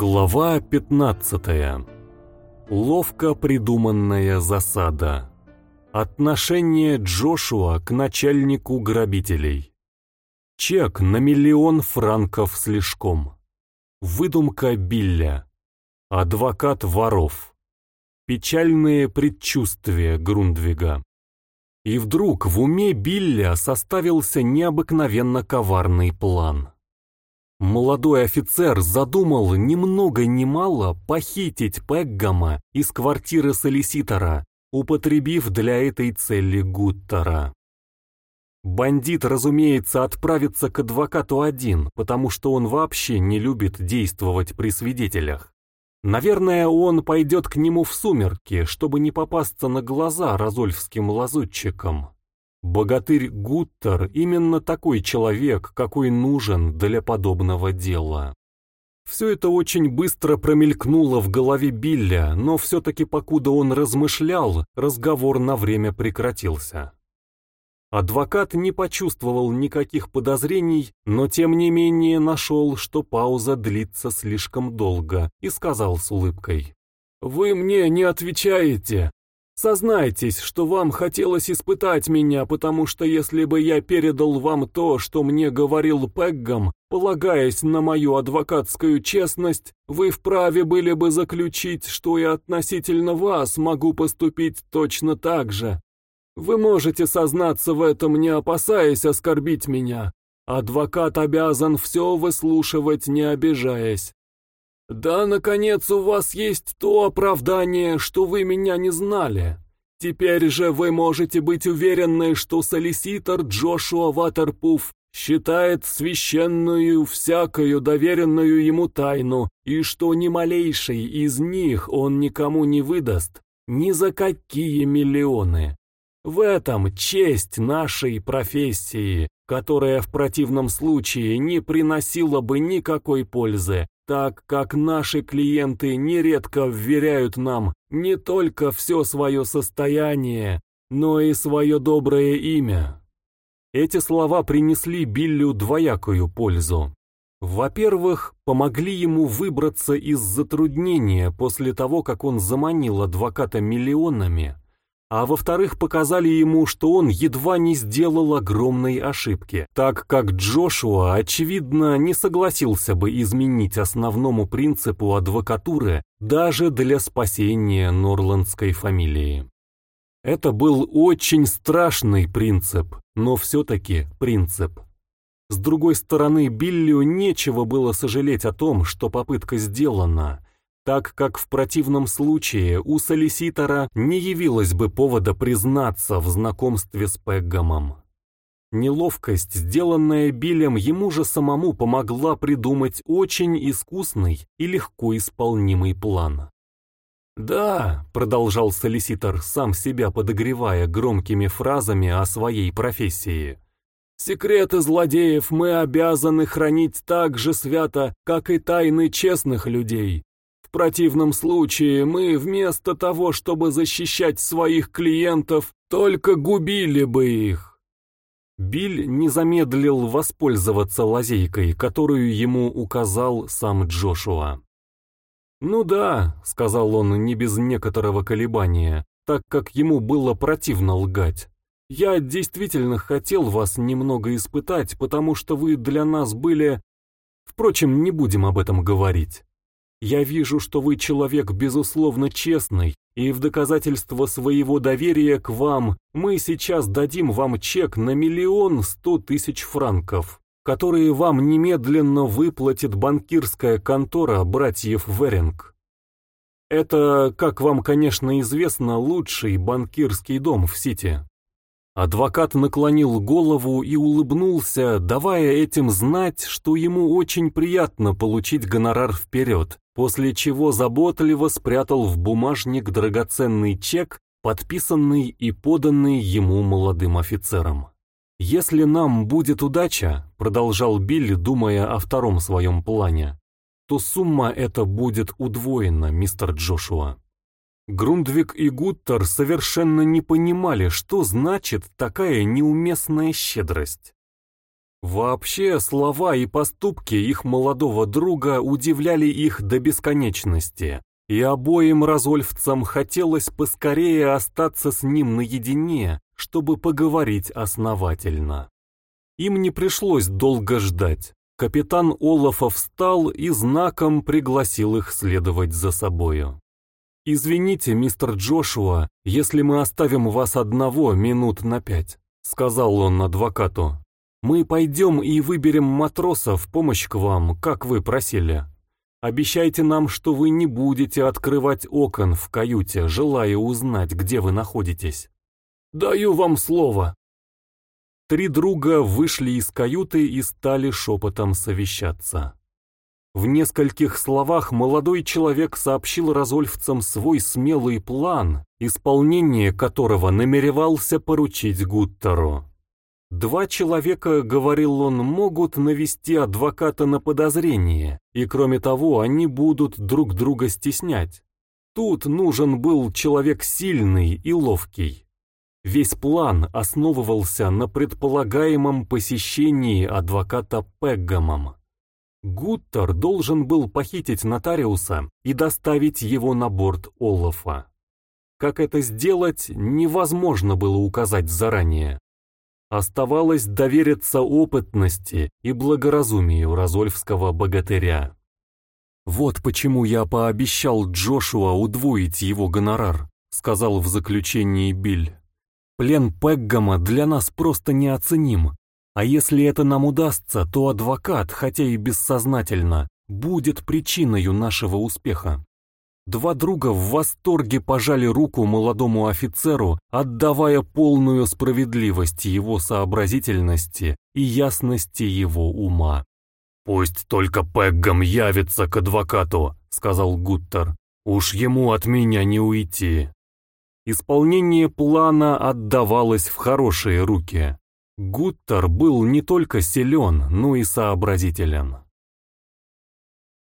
Глава 15. Ловко придуманная засада. Отношение Джошуа к начальнику грабителей. Чек на миллион франков слишком. Выдумка Билля. Адвокат воров. Печальные предчувствия Грундвига. И вдруг в уме Билля составился необыкновенно коварный план. Молодой офицер задумал ни много ни мало похитить Пеггама из квартиры солиситора, употребив для этой цели Гуттера. Бандит, разумеется, отправится к адвокату один, потому что он вообще не любит действовать при свидетелях. Наверное, он пойдет к нему в сумерки, чтобы не попасться на глаза разольфским лазутчикам. Богатырь Гуттер именно такой человек, какой нужен для подобного дела. Все это очень быстро промелькнуло в голове Билля, но все-таки покуда он размышлял, разговор на время прекратился. Адвокат не почувствовал никаких подозрений, но тем не менее нашел, что пауза длится слишком долго, и сказал с улыбкой. «Вы мне не отвечаете. Сознайтесь, что вам хотелось испытать меня, потому что если бы я передал вам то, что мне говорил Пеггам, полагаясь на мою адвокатскую честность, вы вправе были бы заключить, что и относительно вас могу поступить точно так же. Вы можете сознаться в этом, не опасаясь оскорбить меня. Адвокат обязан все выслушивать, не обижаясь. «Да, наконец, у вас есть то оправдание, что вы меня не знали. Теперь же вы можете быть уверены, что солиситор Джошуа Ватерпуф считает священную всякую доверенную ему тайну, и что ни малейший из них он никому не выдаст, ни за какие миллионы. В этом честь нашей профессии, которая в противном случае не приносила бы никакой пользы, так как наши клиенты нередко вверяют нам не только все свое состояние, но и свое доброе имя. Эти слова принесли Биллю двоякую пользу. Во-первых, помогли ему выбраться из затруднения после того, как он заманил адвоката миллионами, а во-вторых, показали ему, что он едва не сделал огромной ошибки, так как Джошуа, очевидно, не согласился бы изменить основному принципу адвокатуры даже для спасения норландской фамилии. Это был очень страшный принцип, но все-таки принцип. С другой стороны, Биллию нечего было сожалеть о том, что попытка сделана, так как в противном случае у солиситора не явилось бы повода признаться в знакомстве с Пеггамом. Неловкость, сделанная Биллем, ему же самому помогла придумать очень искусный и легко исполнимый план. «Да», — продолжал солиситор, сам себя подогревая громкими фразами о своей профессии, «секреты злодеев мы обязаны хранить так же свято, как и тайны честных людей, в противном случае мы вместо того, чтобы защищать своих клиентов, только губили бы их. Биль не замедлил воспользоваться лазейкой, которую ему указал сам Джошуа. «Ну да», — сказал он не без некоторого колебания, так как ему было противно лгать. «Я действительно хотел вас немного испытать, потому что вы для нас были... Впрочем, не будем об этом говорить. Я вижу, что вы человек безусловно честный, и в доказательство своего доверия к вам мы сейчас дадим вам чек на миллион сто тысяч франков, которые вам немедленно выплатит банкирская контора братьев Веринг. Это, как вам, конечно, известно, лучший банкирский дом в Сити. Адвокат наклонил голову и улыбнулся, давая этим знать, что ему очень приятно получить гонорар вперед, после чего заботливо спрятал в бумажник драгоценный чек, подписанный и поданный ему молодым офицером. «Если нам будет удача», — продолжал Билли, думая о втором своем плане, то сумма эта будет удвоена, мистер Джошуа. Грундвик и Гуттер совершенно не понимали, что значит такая неуместная щедрость. Вообще, слова и поступки их молодого друга удивляли их до бесконечности, и обоим разольфцам хотелось поскорее остаться с ним наедине, чтобы поговорить основательно. Им не пришлось долго ждать. Капитан Олафа встал и знаком пригласил их следовать за собою. «Извините, мистер Джошуа, если мы оставим вас одного минут на пять», — сказал он адвокату. «Мы пойдем и выберем матроса в помощь к вам, как вы просили. Обещайте нам, что вы не будете открывать окон в каюте, желая узнать, где вы находитесь». «Даю вам слово». Три друга вышли из каюты и стали шепотом совещаться. В нескольких словах молодой человек сообщил разольфцам свой смелый план, исполнение которого намеревался поручить Гуттеру. Два человека, говорил он, могут навести адвоката на подозрение, и кроме того, они будут друг друга стеснять. Тут нужен был человек сильный и ловкий. Весь план основывался на предполагаемом посещении адвоката Пеггамом. Гуттер должен был похитить нотариуса и доставить его на борт Олафа. Как это сделать, невозможно было указать заранее. Оставалось довериться опытности и благоразумию разольфского богатыря. «Вот почему я пообещал Джошуа удвоить его гонорар», сказал в заключении Биль. «Плен Пеггама для нас просто неоценим, а если это нам удастся, то адвокат, хотя и бессознательно, будет причиной нашего успеха. Два друга в восторге пожали руку молодому офицеру, отдавая полную справедливость его сообразительности и ясности его ума. «Пусть только Пеггам явится к адвокату», — сказал Гуттер. «Уж ему от меня не уйти». Исполнение плана отдавалось в хорошие руки. Гуттер был не только силен, но и сообразителен.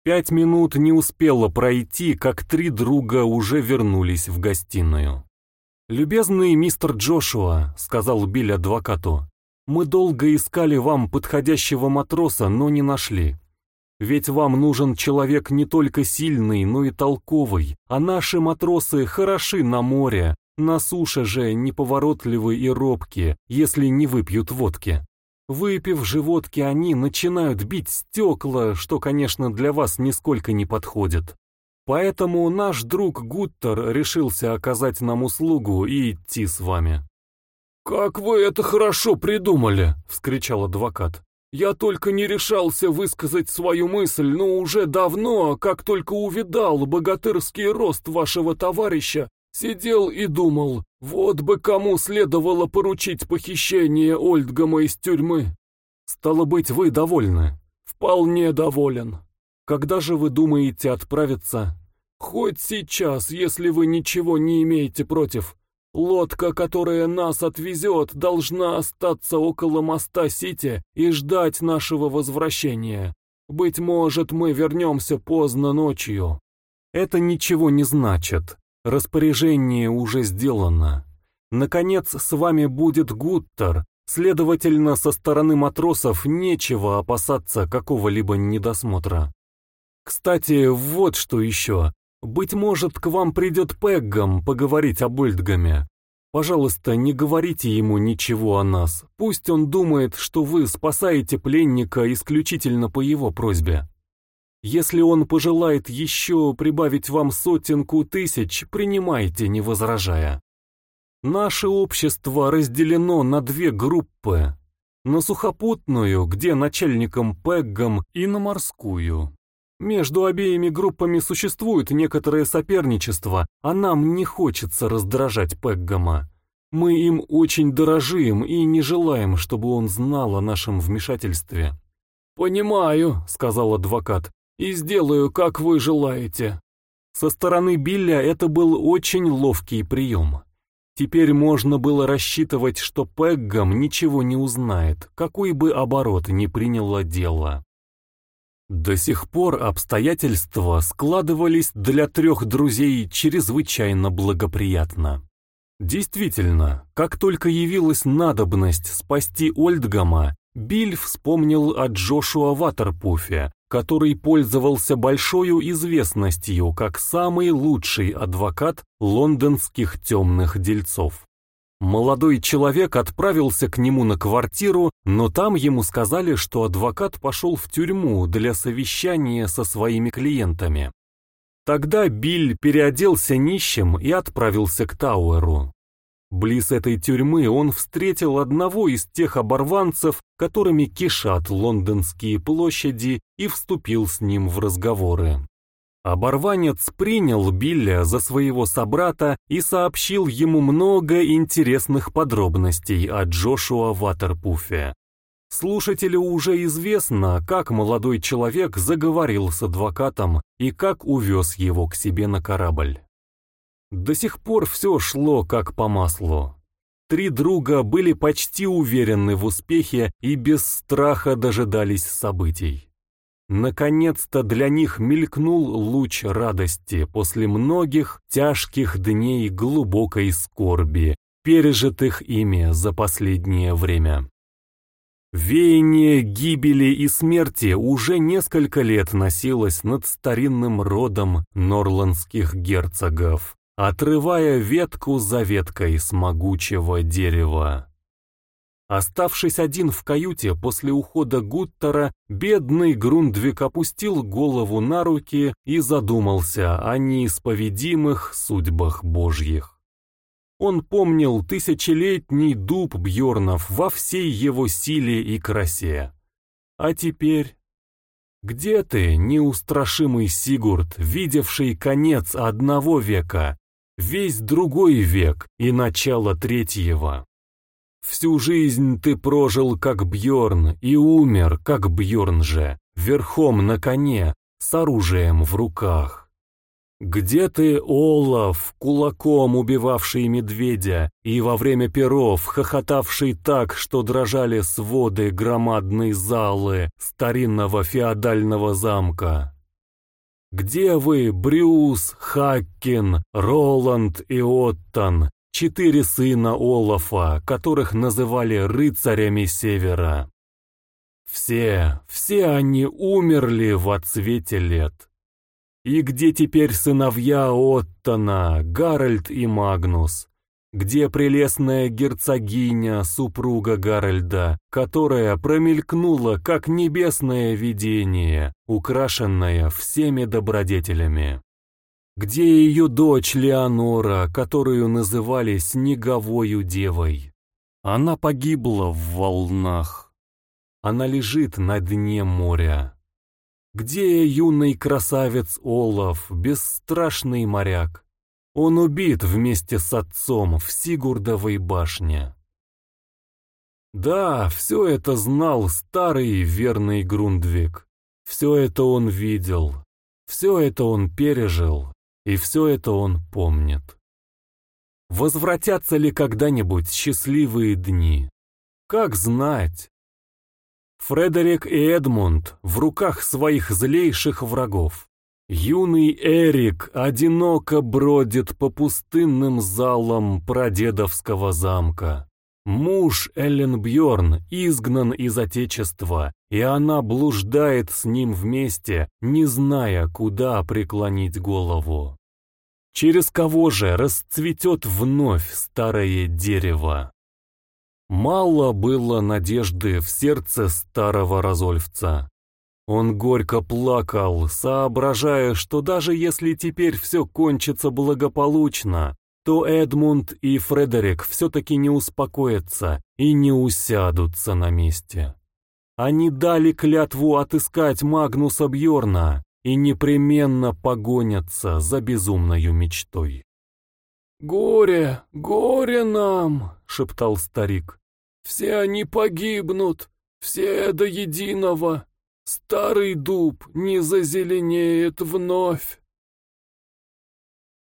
Пять минут не успело пройти, как три друга уже вернулись в гостиную. «Любезный мистер Джошуа», — сказал Билл адвокату, — «мы долго искали вам подходящего матроса, но не нашли. Ведь вам нужен человек не только сильный, но и толковый, а наши матросы хороши на море, на суше же неповоротливы и робкие, если не выпьют водки. Выпив же водки, они начинают бить стекла, что, конечно, для вас нисколько не подходит. Поэтому наш друг Гуттер решился оказать нам услугу и идти с вами. «Как вы это хорошо придумали!» — вскричал адвокат. «Я только не решался высказать свою мысль, но уже давно, как только увидал богатырский рост вашего товарища, Сидел и думал, вот бы кому следовало поручить похищение Ольдгама из тюрьмы. Стало быть, вы довольны? Вполне доволен. Когда же вы думаете отправиться? Хоть сейчас, если вы ничего не имеете против. Лодка, которая нас отвезет, должна остаться около моста Сити и ждать нашего возвращения. Быть может, мы вернемся поздно ночью. Это ничего не значит. Распоряжение уже сделано. Наконец, с вами будет Гуттер, следовательно, со стороны матросов нечего опасаться какого-либо недосмотра. Кстати, вот что еще. Быть может, к вам придет Пеггам поговорить об Ольдгаме. Пожалуйста, не говорите ему ничего о нас. Пусть он думает, что вы спасаете пленника исключительно по его просьбе. Если он пожелает еще прибавить вам сотенку тысяч, принимайте, не возражая. Наше общество разделено на две группы. На сухопутную, где начальником Пеггом, и на морскую. Между обеими группами существует некоторое соперничество, а нам не хочется раздражать Пеггама. Мы им очень дорожим и не желаем, чтобы он знал о нашем вмешательстве. «Понимаю», — сказал адвокат, и сделаю, как вы желаете». Со стороны Билля это был очень ловкий прием. Теперь можно было рассчитывать, что Пеггам ничего не узнает, какой бы оборот ни приняло дело. До сих пор обстоятельства складывались для трех друзей чрезвычайно благоприятно. Действительно, как только явилась надобность спасти Ольдгама, Биль вспомнил о Джошуа Ватерпуфе, который пользовался большой известностью как самый лучший адвокат лондонских темных дельцов. Молодой человек отправился к нему на квартиру, но там ему сказали, что адвокат пошел в тюрьму для совещания со своими клиентами. Тогда Биль переоделся нищим и отправился к Тауэру. Близ этой тюрьмы он встретил одного из тех оборванцев, которыми кишат лондонские площади, и вступил с ним в разговоры. Оборванец принял Билля за своего собрата и сообщил ему много интересных подробностей о Джошуа Ватерпуфе. Слушателю уже известно, как молодой человек заговорил с адвокатом и как увез его к себе на корабль. До сих пор все шло как по маслу. Три друга были почти уверены в успехе и без страха дожидались событий. Наконец-то для них мелькнул луч радости после многих тяжких дней глубокой скорби, пережитых ими за последнее время. Веяние гибели и смерти уже несколько лет носилось над старинным родом норландских герцогов, отрывая ветку за веткой с могучего дерева. Оставшись один в каюте после ухода Гуттера, бедный Грундвик опустил голову на руки и задумался о неисповедимых судьбах Божьих. Он помнил тысячелетний дуб Бьорнов во всей его силе и красе. А теперь... Где ты, неустрашимый Сигурд, видевший конец одного века, весь другой век и начало третьего. Всю жизнь ты прожил как Бьорн и умер как Бьорн же, верхом на коне, с оружием в руках. Где ты, Олаф, кулаком убивавший медведя, и во время перов хохотавший так, что дрожали своды громадной залы старинного феодального замка? Где вы, Брюс, Хаккин, Роланд и Оттон, четыре сына Олафа, которых называли рыцарями Севера? Все, все они умерли в отсвете лет. И где теперь сыновья Оттона, Гарольд и Магнус? Где прелестная герцогиня, супруга Гарольда, которая промелькнула, как небесное видение, украшенное всеми добродетелями. Где ее дочь Леонора, которую называли Снеговою Девой? Она погибла в волнах. Она лежит на дне моря. Где юный красавец Олаф, бесстрашный моряк? Он убит вместе с отцом в Сигурдовой башне. Да, все это знал старый верный Грундвик. Все это он видел, все это он пережил, и все это он помнит. Возвратятся ли когда-нибудь счастливые дни? Как знать? Фредерик и Эдмунд в руках своих злейших врагов. Юный Эрик одиноко бродит по пустынным залам прадедовского замка. Муж Эллен Бьорн изгнан из отечества, и она блуждает с ним вместе, не зная, куда преклонить голову. Через кого же расцветет вновь старое дерево? Мало было надежды в сердце старого Разольфца. Он горько плакал, соображая, что даже если теперь все кончится благополучно, то Эдмунд и Фредерик все-таки не успокоятся и не усядутся на месте. Они дали клятву отыскать Магнуса Бьорна и непременно погонятся за безумною мечтой. «Горе, горе нам!» — шептал старик. «Все они погибнут, все до единого!» Старый дуб не зазеленеет вновь.